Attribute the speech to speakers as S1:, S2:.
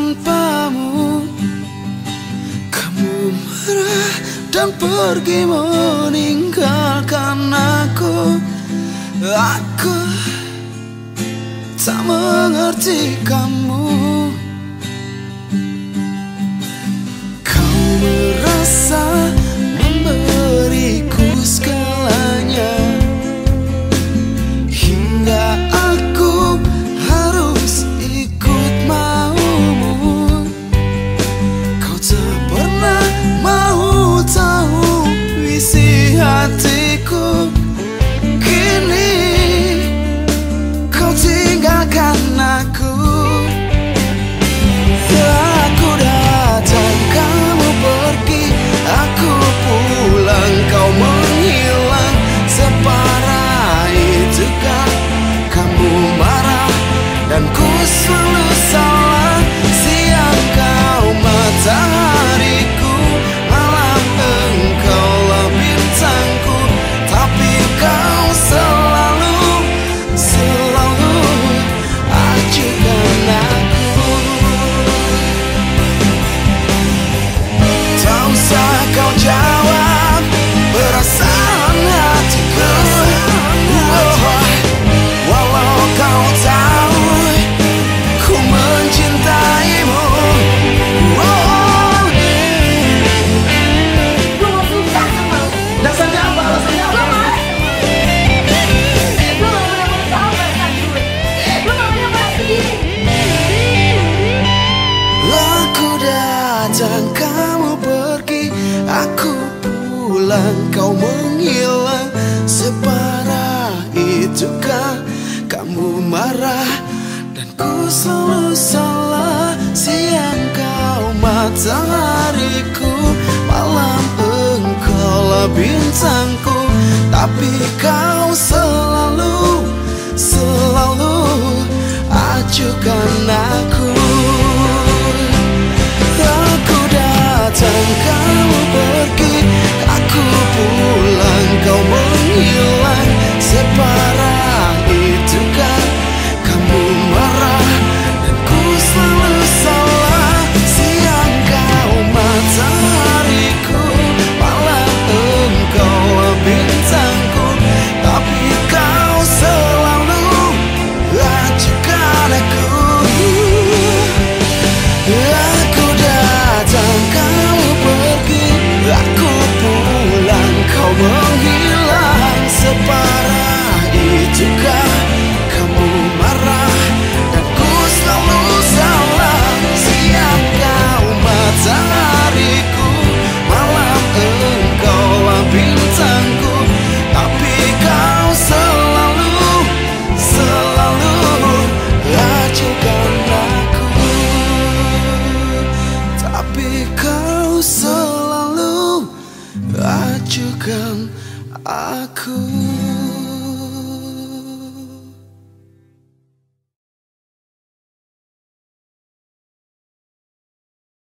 S1: tanpamu. Kamu marah dan pergi meninggalkan aku. Aku tak mengerti kamu. datang kamu pergi Aku pulang. Kau menghilang Separah itukah? Kamu marah Dan ku selalu salah. Siang kau matahariku Malam engkau lah bintangku. Tapi kau acukan aku.